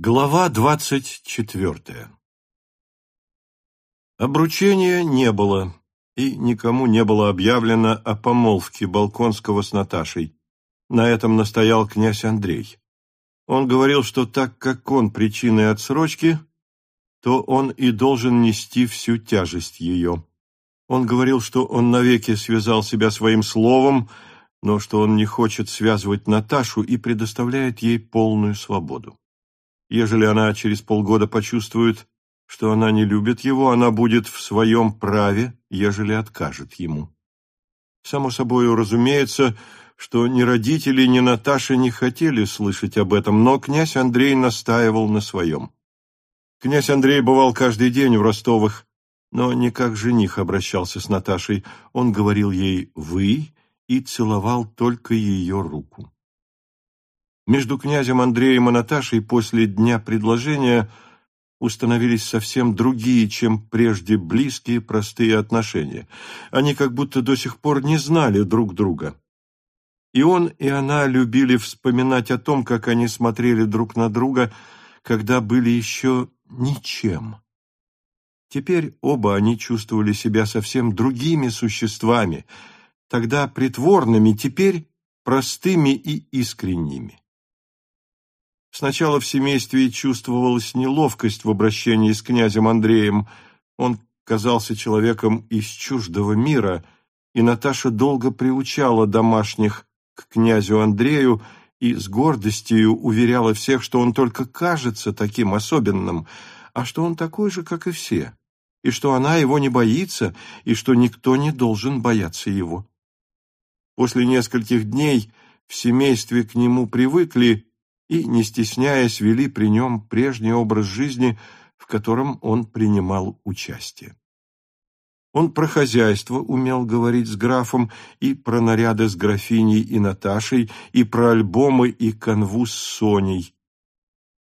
Глава двадцать четвертая Обручения не было, и никому не было объявлено о помолвке Балконского с Наташей. На этом настоял князь Андрей. Он говорил, что так как он причиной отсрочки, то он и должен нести всю тяжесть ее. Он говорил, что он навеки связал себя своим словом, но что он не хочет связывать Наташу и предоставляет ей полную свободу. Ежели она через полгода почувствует, что она не любит его, она будет в своем праве, ежели откажет ему. Само собой, разумеется, что ни родители, ни Наташа не хотели слышать об этом, но князь Андрей настаивал на своем. Князь Андрей бывал каждый день в Ростовых, но не как жених обращался с Наташей. Он говорил ей «вы» и целовал только ее руку. Между князем Андреем и Наташей после дня предложения установились совсем другие, чем прежде близкие, простые отношения. Они как будто до сих пор не знали друг друга. И он, и она любили вспоминать о том, как они смотрели друг на друга, когда были еще ничем. Теперь оба они чувствовали себя совсем другими существами, тогда притворными, теперь простыми и искренними. Сначала в семействе чувствовалась неловкость в обращении с князем Андреем. Он казался человеком из чуждого мира, и Наташа долго приучала домашних к князю Андрею и с гордостью уверяла всех, что он только кажется таким особенным, а что он такой же, как и все, и что она его не боится, и что никто не должен бояться его. После нескольких дней в семействе к нему привыкли и, не стесняясь, вели при нем прежний образ жизни, в котором он принимал участие. Он про хозяйство умел говорить с графом, и про наряды с графиней и Наташей, и про альбомы и канву с Соней.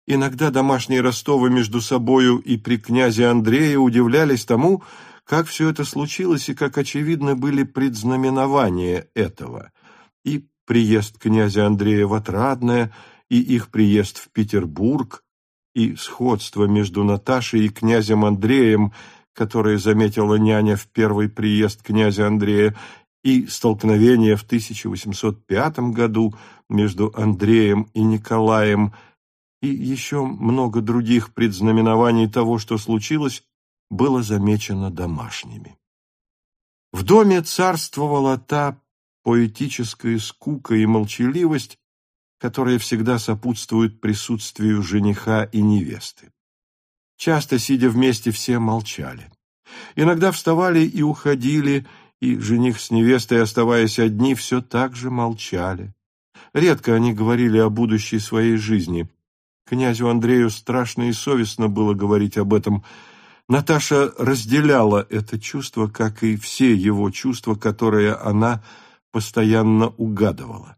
Иногда домашние Ростовы между собою и при князе Андрея удивлялись тому, как все это случилось и как очевидны были предзнаменования этого. И приезд князя Андрея в Отрадное – и их приезд в Петербург, и сходство между Наташей и князем Андреем, которое заметила няня в первый приезд князя Андрея, и столкновение в 1805 году между Андреем и Николаем, и еще много других предзнаменований того, что случилось, было замечено домашними. В доме царствовала та поэтическая скука и молчаливость, которые всегда сопутствуют присутствию жениха и невесты. Часто, сидя вместе, все молчали. Иногда вставали и уходили, и жених с невестой, оставаясь одни, все так же молчали. Редко они говорили о будущей своей жизни. Князю Андрею страшно и совестно было говорить об этом. Наташа разделяла это чувство, как и все его чувства, которые она постоянно угадывала.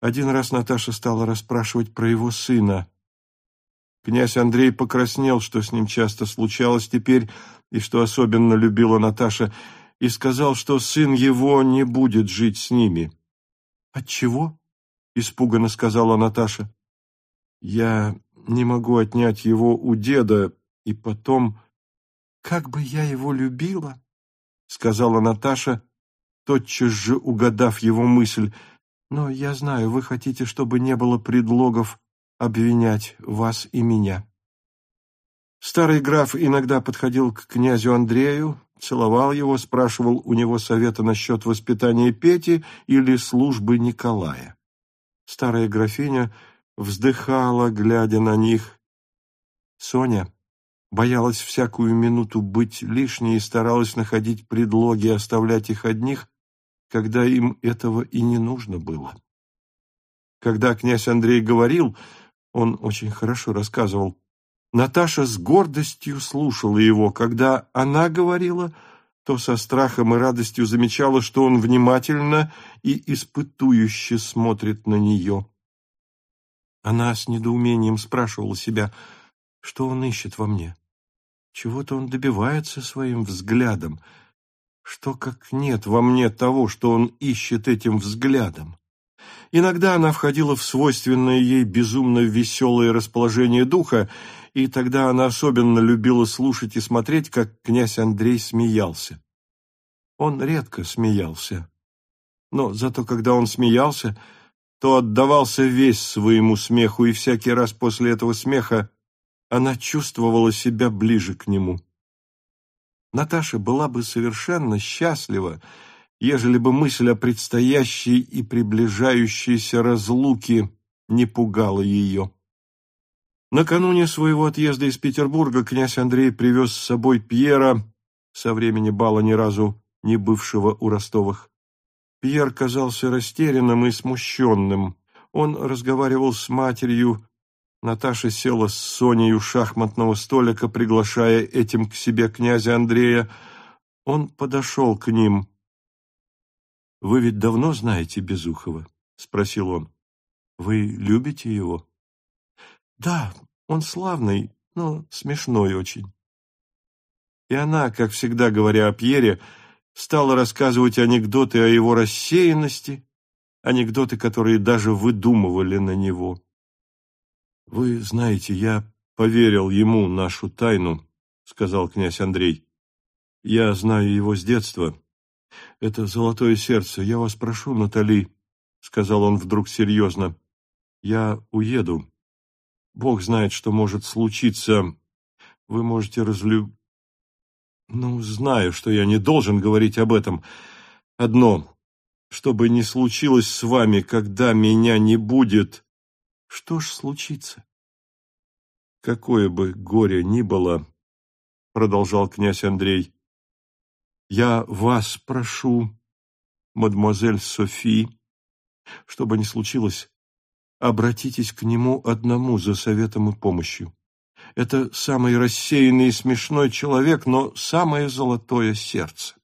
Один раз Наташа стала расспрашивать про его сына. Князь Андрей покраснел, что с ним часто случалось теперь, и что особенно любила Наташа, и сказал, что сын его не будет жить с ними. «Отчего?» — испуганно сказала Наташа. «Я не могу отнять его у деда, и потом...» «Как бы я его любила!» — сказала Наташа, тотчас же угадав его мысль — но я знаю, вы хотите, чтобы не было предлогов обвинять вас и меня. Старый граф иногда подходил к князю Андрею, целовал его, спрашивал у него совета насчет воспитания Пети или службы Николая. Старая графиня вздыхала, глядя на них. Соня боялась всякую минуту быть лишней и старалась находить предлоги оставлять их одних, когда им этого и не нужно было. Когда князь Андрей говорил, он очень хорошо рассказывал, Наташа с гордостью слушала его. Когда она говорила, то со страхом и радостью замечала, что он внимательно и испытующе смотрит на нее. Она с недоумением спрашивала себя, что он ищет во мне. Чего-то он добивается своим взглядом — что как нет во мне того, что он ищет этим взглядом? Иногда она входила в свойственное ей безумно веселое расположение духа, и тогда она особенно любила слушать и смотреть, как князь Андрей смеялся. Он редко смеялся, но зато когда он смеялся, то отдавался весь своему смеху, и всякий раз после этого смеха она чувствовала себя ближе к нему. Наташа была бы совершенно счастлива, ежели бы мысль о предстоящей и приближающейся разлуке не пугала ее. Накануне своего отъезда из Петербурга князь Андрей привез с собой Пьера, со времени бала ни разу не бывшего у Ростовых. Пьер казался растерянным и смущенным. Он разговаривал с матерью. Наташа села с Соней у шахматного столика, приглашая этим к себе князя Андрея. Он подошел к ним. — Вы ведь давно знаете Безухова? — спросил он. — Вы любите его? — Да, он славный, но смешной очень. И она, как всегда говоря о Пьере, — стала рассказывать анекдоты о его рассеянности, анекдоты, которые даже выдумывали на него. «Вы знаете, я поверил ему нашу тайну», — сказал князь Андрей. «Я знаю его с детства. Это золотое сердце. Я вас прошу, Натали», — сказал он вдруг серьезно. «Я уеду. Бог знает, что может случиться. Вы можете разлю... Ну, знаю, что я не должен говорить об этом. Одно, что бы ни случилось с вами, когда меня не будет, что ж случится? Какое бы горе ни было, продолжал князь Андрей, я вас прошу, мадемуазель Софи, что бы ни случилось, обратитесь к нему одному за советом и помощью. Это самый рассеянный и смешной человек, но самое золотое сердце.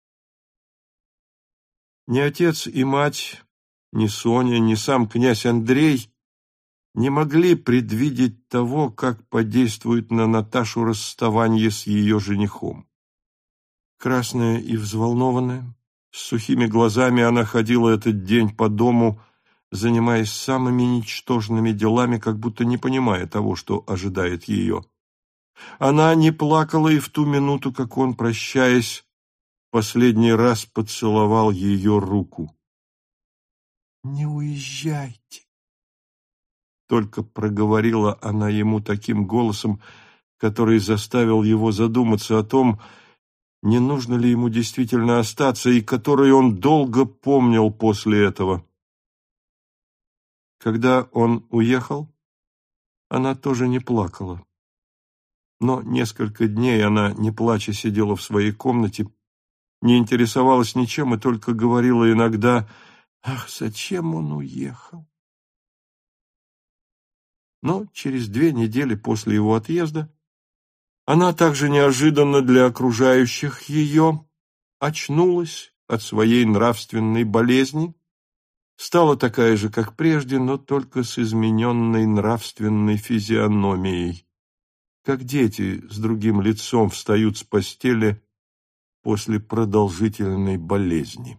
Ни отец и мать, ни Соня, ни сам князь Андрей не могли предвидеть того, как подействует на Наташу расставание с ее женихом. Красная и взволнованная, с сухими глазами она ходила этот день по дому, занимаясь самыми ничтожными делами, как будто не понимая того, что ожидает ее. Она не плакала и в ту минуту, как он, прощаясь, последний раз поцеловал ее руку. «Не уезжайте!» Только проговорила она ему таким голосом, который заставил его задуматься о том, не нужно ли ему действительно остаться, и который он долго помнил после этого. Когда он уехал, она тоже не плакала. Но несколько дней она, не плача, сидела в своей комнате, не интересовалась ничем и только говорила иногда «Ах, зачем он уехал?» Но через две недели после его отъезда она также неожиданно для окружающих ее очнулась от своей нравственной болезни, стала такая же, как прежде, но только с измененной нравственной физиономией как дети с другим лицом встают с постели после продолжительной болезни.